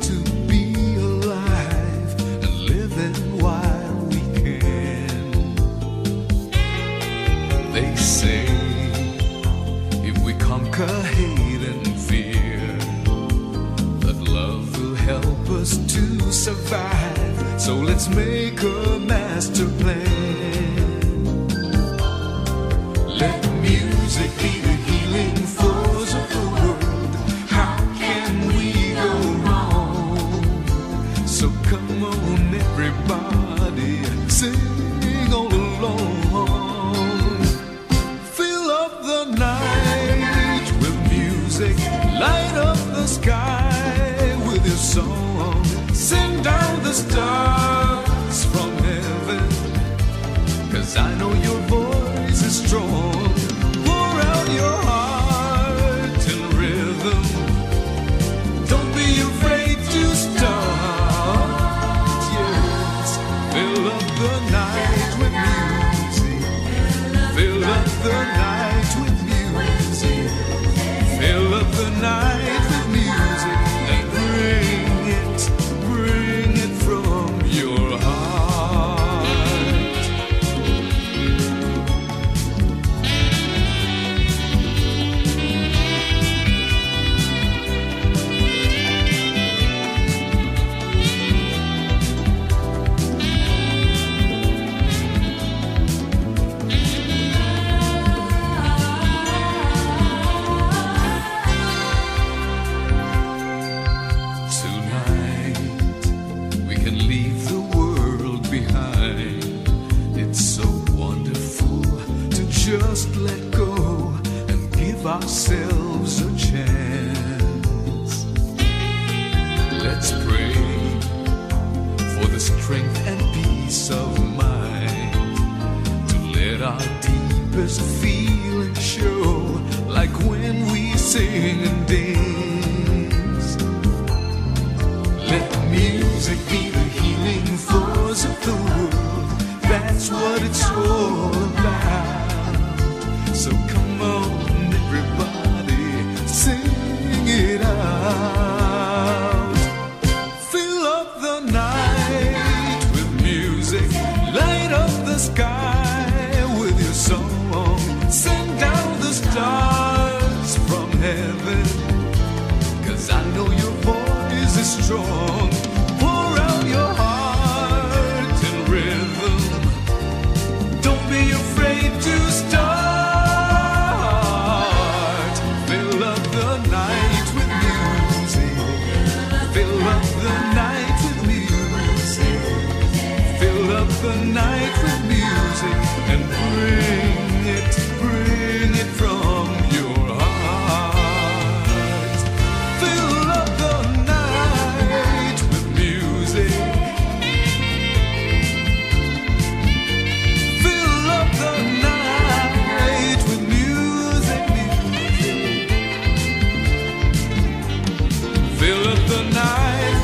to be alive and living while we can. They say if we conquer hate and fear, that love will help us to survive. So let's make a master plan. Sky with your song. Send down the stars Be afraid leave the world behind. It's so wonderful to just let go and give ourselves a chance. Let's pray for the strength and peace of mind to let our deepest feelings show, like when we sing and dance. That's what it's all about. So come on, everybody, sing it out. Fill up the night with music, light up the sky with your song. Send down the stars from heaven. Cause I know your voice is strong. fill up the night.